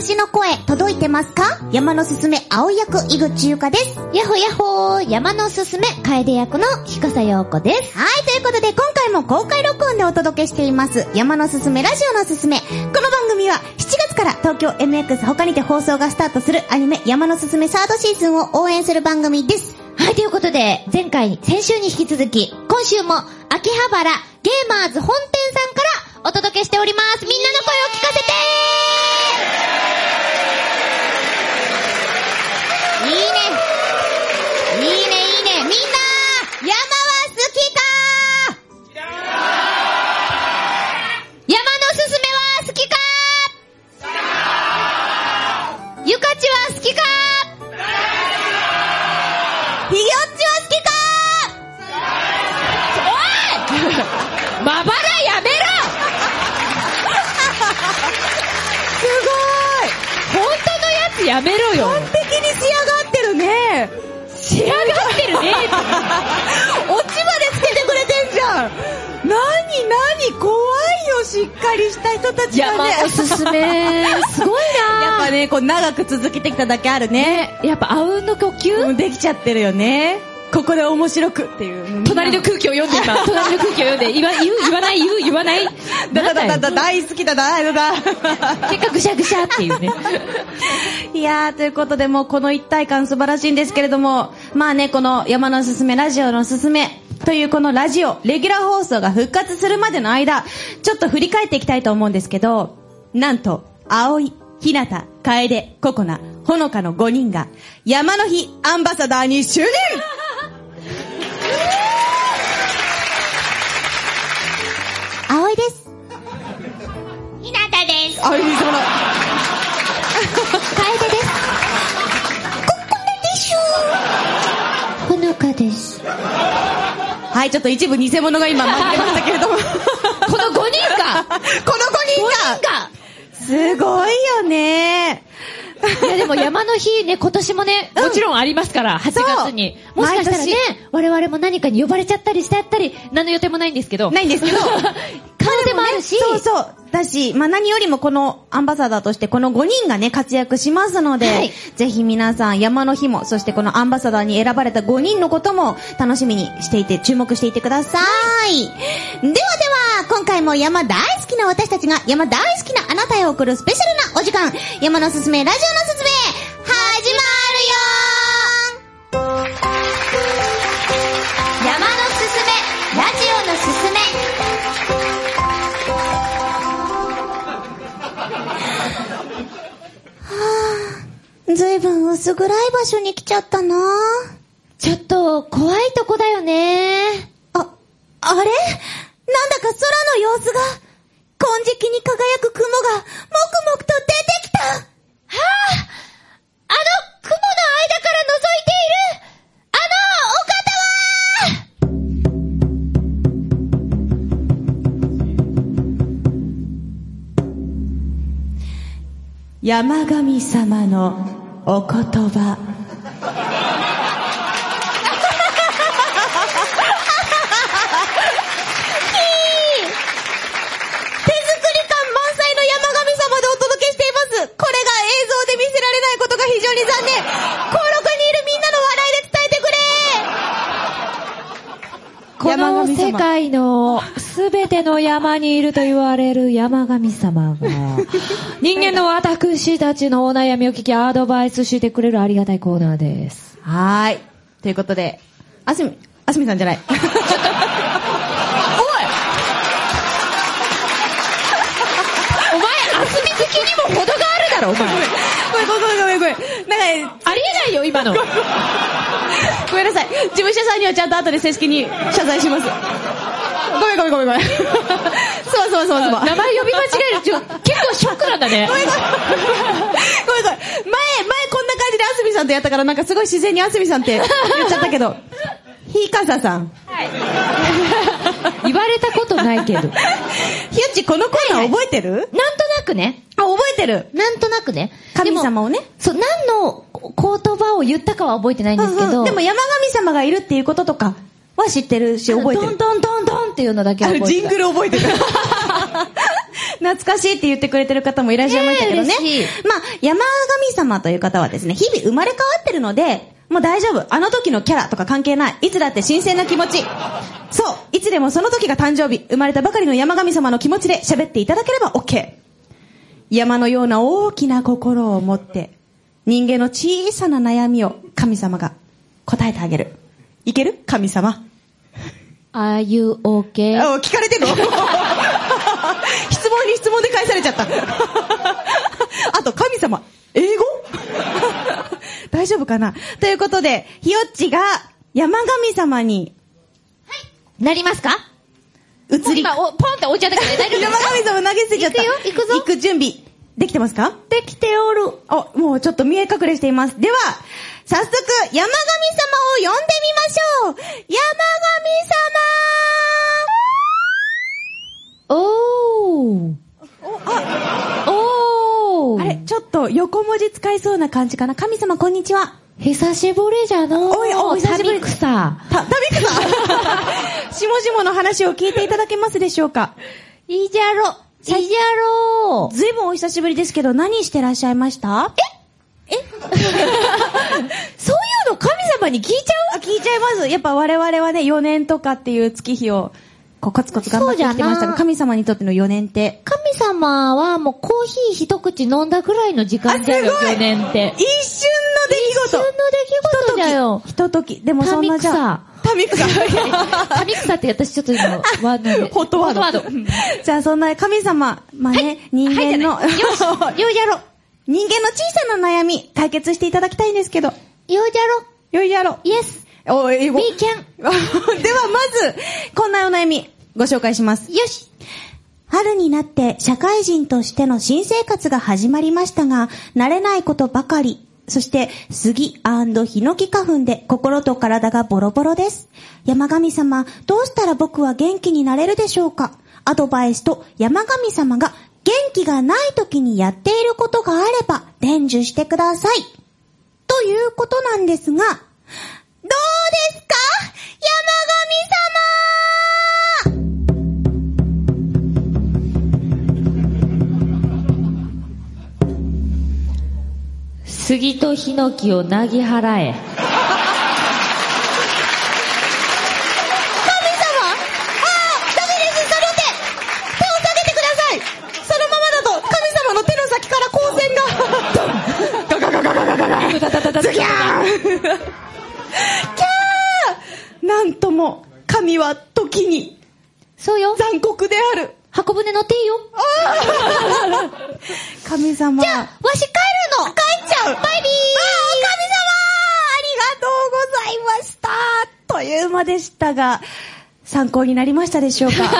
私の声届いてますか？山のすすめ青役井口優香です。やほやほー、山のすすめ、楓役のひかさようこです。はい、ということで今回も公開録音でお届けしています山のすすめラジオのすすめ。この番組は7月から東京 MX 他にて放送がスタートするアニメ山のすすめサードシーズンを応援する番組です。はい、ということで、前回、先週に引き続き、今週も、秋葉原ゲーマーズ本店さんからお届けしております。みんなの声を聞かせてきか？ひよっちは好きか？まばらやめろ！すごい！本当のやつやめろよ。完璧に仕上がってるね。仕上がってるねオチまでつけてくれてんじゃん。なになに怖いよ、しっかりした人たちがね。山のすすめ、すごいなぱね、こう長く続けてきただけあるね。やっぱあうんの呼吸？できちゃってるよね。ここで面白くっていう。隣の空気を読んで今、隣の空気を読んで、言わ、言う、言わない、言う、言わない？だだだだだ大好きだだだだ。結果ぐしゃぐしゃっていうね。いやー、ということでもうこの一体感素晴らしいんですけれども、まあね、この山のすすめ、ラジオのすすめ、というこのラジオ、レギュラー放送が復活するまでの間、ちょっと振り返っていきたいと思うんですけど、なんと、葵、ひなた、楓、ココナ、ほのかの5人が、山の日アンバサダーに就任葵です。ひなたです。あ、いいその、楓です。ほのかです。はい、ちょっと一部偽物が今紛れましたけれども。この5この5人が？この5人ががすごいよね。いやでも山の日ね、今年もね、うんもちろんありますから、8月に。もしかしたらね毎、我々も何かに呼ばれちゃったりしてやったり、何の予定もないんですけど。ないんですけど可能性もあるし、そうそう。だし、まあ、何よりもこのアンバサダーとしてこの5人がね、活躍しますので、はいぜひ皆さん山の日も、そしてこのアンバサダーに選ばれた5人のことも楽しみにしていて、注目していてください。ではでは、今回も山大好きな私たちが山大好きなあなたへ送るスペシャルなお時間、山のすすめ、ラジオのすすめ、始まるよ山のすすめ、ラジオのすすめ。ずいぶん薄暗い場所に来ちゃったなちょっと怖いとこだよね。あ、あれ？様子が、金色に輝く雲が、もくもくと出てきたはああの雲の間から覗いているあのお方は山神様のお言葉。手作り感満載の山神様でお届けしています。これが映像で見せられないことが非常に残念。登録にいるみんなの笑いで伝えてくれこの世界のすべての山にいると言われる山神様が、人間の私たちのお悩みを聞きアドバイスしてくれるありがたいコーナーです。はーい。ということで、あすみ、あすみさんじゃない。お前、あすみ好きにも程があるだろ、お前。ごめんごめんごめんごめん。なんか、ありえないよ、今の。ごめんなさい。事務所さんにはちゃんと後で正式に謝罪します。ごめんごめんごめんごめん。すまんすまんすまんすまん。名前呼び間違えるちょ結構ショックなんだねご。めんごめん。ごめんごめん。前、前こんな感じであすみさんとやったからなんかすごい自然にあすみさんって言っちゃったけど。ひかささん。言われたことないけど。なんとひよっちこのコーナー覚えてる、なくね。あ、覚えてる。なんとなくね。神様をねそう、何の言葉を言ったかは覚えてないんですけど。うんうんでも山神様がいるっていうこととかは知ってるし覚えてる。ドンドンドンドンっていうのだけ覚えてた。ジングル覚えてる。懐かしいって言ってくれてる方もいらっしゃいましたけどね。まあ、山神様という方はですね、日々生まれ変わってるので、もう大丈夫。あの時のキャラとか関係ない。いつだって新鮮な気持ち。そう。いつでもその時が誕生日。生まれたばかりの山神様の気持ちで喋っていただければ OK。山のような大きな心を持って、人間の小さな悩みを神様が答えてあげる。いける？神様。Are you okay? あ、聞かれてんの？質問に質問で返されちゃった。あと、神様、英語？大丈夫かな？ということで、ひよっちが山神様になりますか？移り、ポンって置いちゃったから 大丈夫山神様投げ捨てちゃった。行くよ行くぞ。行く準備、できてますか？できておる。あ、もうちょっと見え隠れしています。では、早速、山神様を呼んでみましょう山おー。おー。神様あれ、ちょっと横文字使いそうな感じかな神様、こんにちは。久しぶりじゃのおいお久しぶりタミクサ。た、たびくさしも の話を聞いていただけますでしょうかいいじゃろ。いいじゃろ。ずいぶんお久しぶりですけど、何してらっしゃいました？え？そういうの神様に聞いちゃあ、聞いちゃいます。やっぱ我々はね、4年とかっていう月日を、こう、コツコツ頑張ってきてましたが、神様にとっての4年って？う神様はもうコーヒー一口飲んだぐらいの時間じゃよ、あすごい4年って。一瞬の出来事一瞬の出来事じゃよ。ひととき。でもそんなじゃあ。タミクサ。タミクサって私ちょっと今、ワードで。ホットワード。ーじゃあそんな神様、まあね、人間の、はいよし、よいやろ。人間の小さな悩み、解決していただきたいんですけど。よいやろ。よいやろ。イエス。お、英語。We can. ではまず、こんなお悩み、ご紹介します。よし。春になって社会人としての新生活が始まりましたが、慣れないことばかり。そして、杉ヒノキ花粉で心と体がボロボロです。山神様、どうしたら僕は元気になれるでしょうか？アドバイスと山神様が元気がない時にやっていることがあれば伝授してください。ということなんですが、どうですか？山神様 杉とヒノキをなぎ払え。ー！なんとも神は時にそうよ。残酷である。箱舟乗っていいよ。神様。じゃあ、わし帰るの。帰っちゃう。バイビー。あ神様！ありがとうございました。という間でしたが、参考になりましたでしょうか？さ、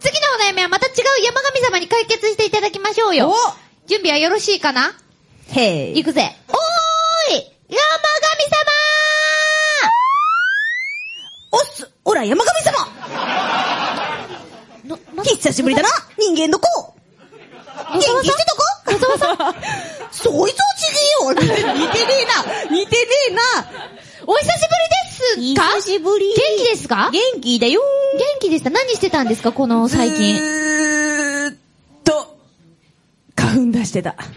次のお悩みはまた違う山神様に解決していただきましょうよ。準備はよろしいかな？へ行くぜ。おーい山おっすおら、山神様！神様の、久しぶりだな人間の子！元気してたか野沢さん？そいつはちげえよ似てねえな似てねえな！お久しぶりです！か？久しぶり。元気ですか？元気だよ。元気でした。何してたんですか？この最近。ずーっと、花粉出してた。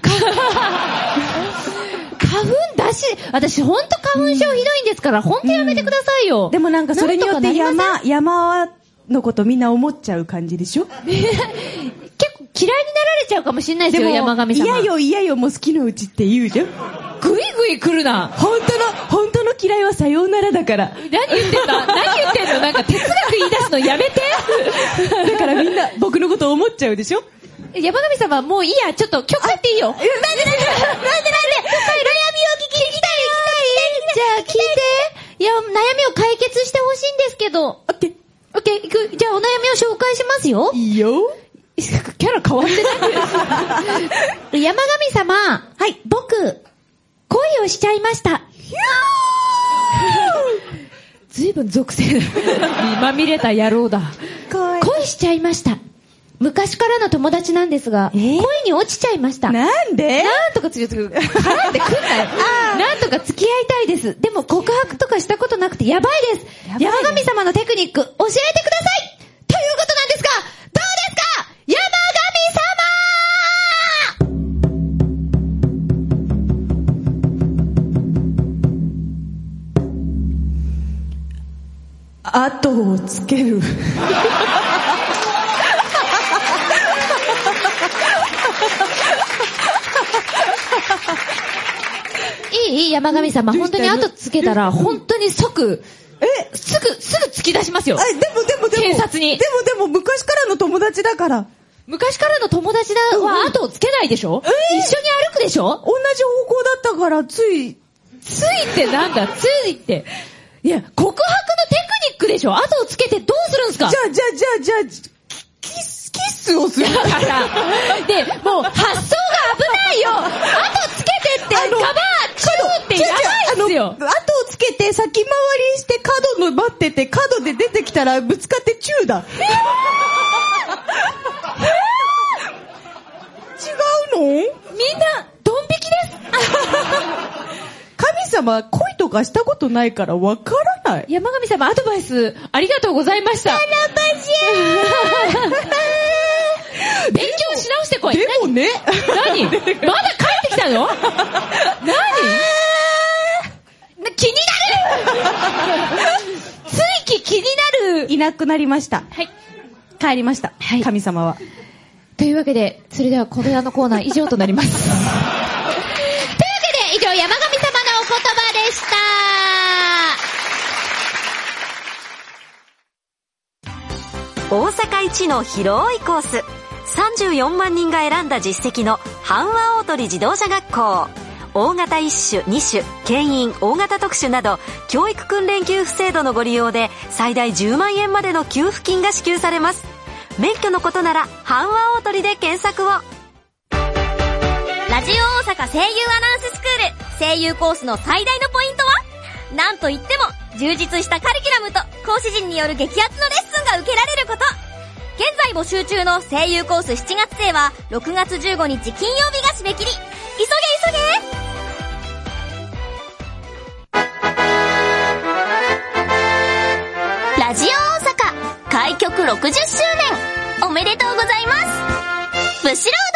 花粉出し、私ほんと花粉症ひどいんですから、ほんとやめてくださいよ。でもなんかそれによって山、山のことみんな思っちゃう感じでしょ？結構嫌いになられちゃうかもしれないですよ、山神様。嫌よ嫌よもう好きのうちって言うじゃん。ぐいぐい来るな。本当の、本当の嫌いはさようならだから。何言ってんの？何言ってんの？なんか哲学言い出すのやめて だからみんな僕のこと思っちゃうでしょ？山神様もういいや、ちょっと曲入っていいよ。なんでなんでなんでなんで聞いて。いや、悩みを解決してほしいんですけど。オッケー。オッケー、いく。じゃあお悩みを紹介しますよ。いいよ。キャラ変わってない山神様。はい。僕、恋をしちゃいました。ずいぶん 属性にまみれた野郎だ。恋しちゃいました。昔からの友達なんですが、恋に落ちちゃいました。なんで？なんとかつゆつ絡んでくんない。なんとか付き合いたいです。でも告白とかしたことなくてやばいです。山神様のテクニック教えてください。ということなんですが、どうですか？山神様！後をつける。いいいい山神様、本当に後つけたら、本当に即、え？すぐ、すぐ突き出しますよ。あ、でもでもでも。警察に。でもでも昔からの友達だから。昔からの友達だは後をつけないでしょ、一緒に歩くでしょ？同じ方向だったから、つい、ついってなんだ？ついって。いや、告白のテクニックでしょ？後をつけてどうするんすか？じゃあじゃあじゃあじゃあ、キス、キスをする。だから、で、もう発想いよ後つけてって、ガバーチューってやばいっすよ後をつけて先回りして角の待ってて、角で出てきたらぶつかってチューだ。違うの？みんな、ドン引きです神様、恋とかしたことないからわからない。山神様、アドバイス、ありがとうございました。勉強し直してこい。でもね、何？まだ帰ってきたの？何？気になるつい気になるいなくなりました。はい。帰りました。はい神様は。というわけで、それではこれらのコーナー以上となります。というわけで、以上、山神様のお言葉でした。大阪一の広いコース34万人が選んだ実績の阪和大鳥自動車学校。大型1種2種牽引大型特殊など教育訓練給付制度のご利用で最大10万円までの給付金が支給されます。免許のことなら阪和大鳥で検索を。ラジオ大阪声優アナウンススクール。声優コースの最大のポイントは？なんといっても充実したカリキュラムと講師陣による激アツのレッスンが受けられること。現在募集中の声優コース7月生は6月15日金曜日が締め切り。急げ急げ！ラジオ大阪開局60周年。おめでとうございます。ブシロー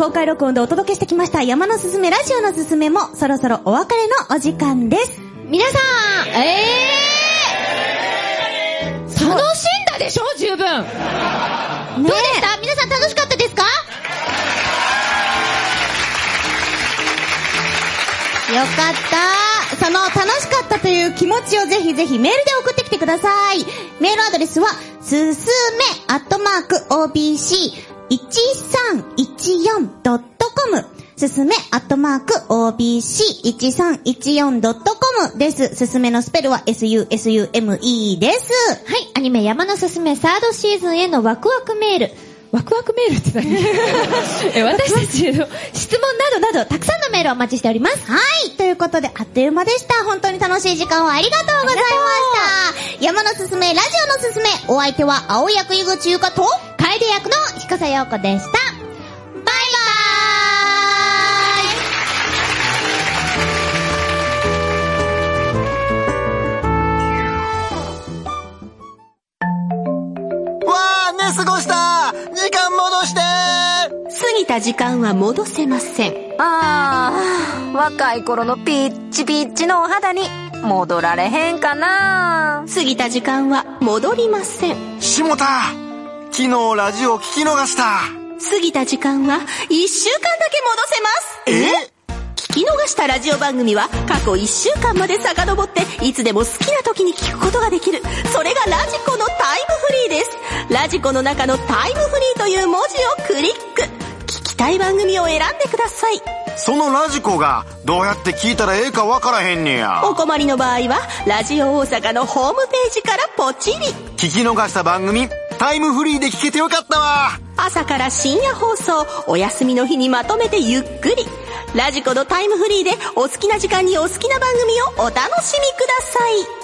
公開録音でお届けしてきました山のすすめラジオのすすめもそろそろお別れのお時間です。皆さん、えー、楽しんだでしょ？十分。どうでねした？皆さん楽しかったですか？よかった。その楽しかったという気持ちをぜひぜひメールで送ってきてください。メールアドレスは、すすめアットマーク 1314.com すすめアットマーク OBC1314.com です。すすめのスペルは SUSUME です。はい、アニメ山のすすめサードシーズンへのワクワクメール。ワクワクメールって何？え私たちへの質問などなど、たくさんのメールをお待ちしております。はい。ということで、あっという間でした。本当に楽しい時間をありがとうございました。山のすすめ、ラジオのすすめ、お相手は青役井口優香と、楓役の彦佐陽子でした。ぎた時間は戻せません。ああ若い頃のピッチピッチのお肌に戻られへんかな。過ぎた時間は戻りません。しもた昨日ラジオ聞き逃した。過ぎた時間は1週間だけ戻せます。え？聞き逃したラジオ番組は過去1週間まで遡っていつでも好きな時に聞くことができる。それがラジコのタイムフリーです。ラジコの中のタイムフリーという文字をクリックたい番組を選んでください。そのラジコがどうやって聞いたらええかわからへんねや。お困りの場合はラジオ大阪のホームページからポチリ。聞き逃した番組タイムフリーで聞けてよかったわ。朝から深夜放送お休みの日にまとめてゆっくり。ラジコのタイムフリーでお好きな時間にお好きな番組をお楽しみください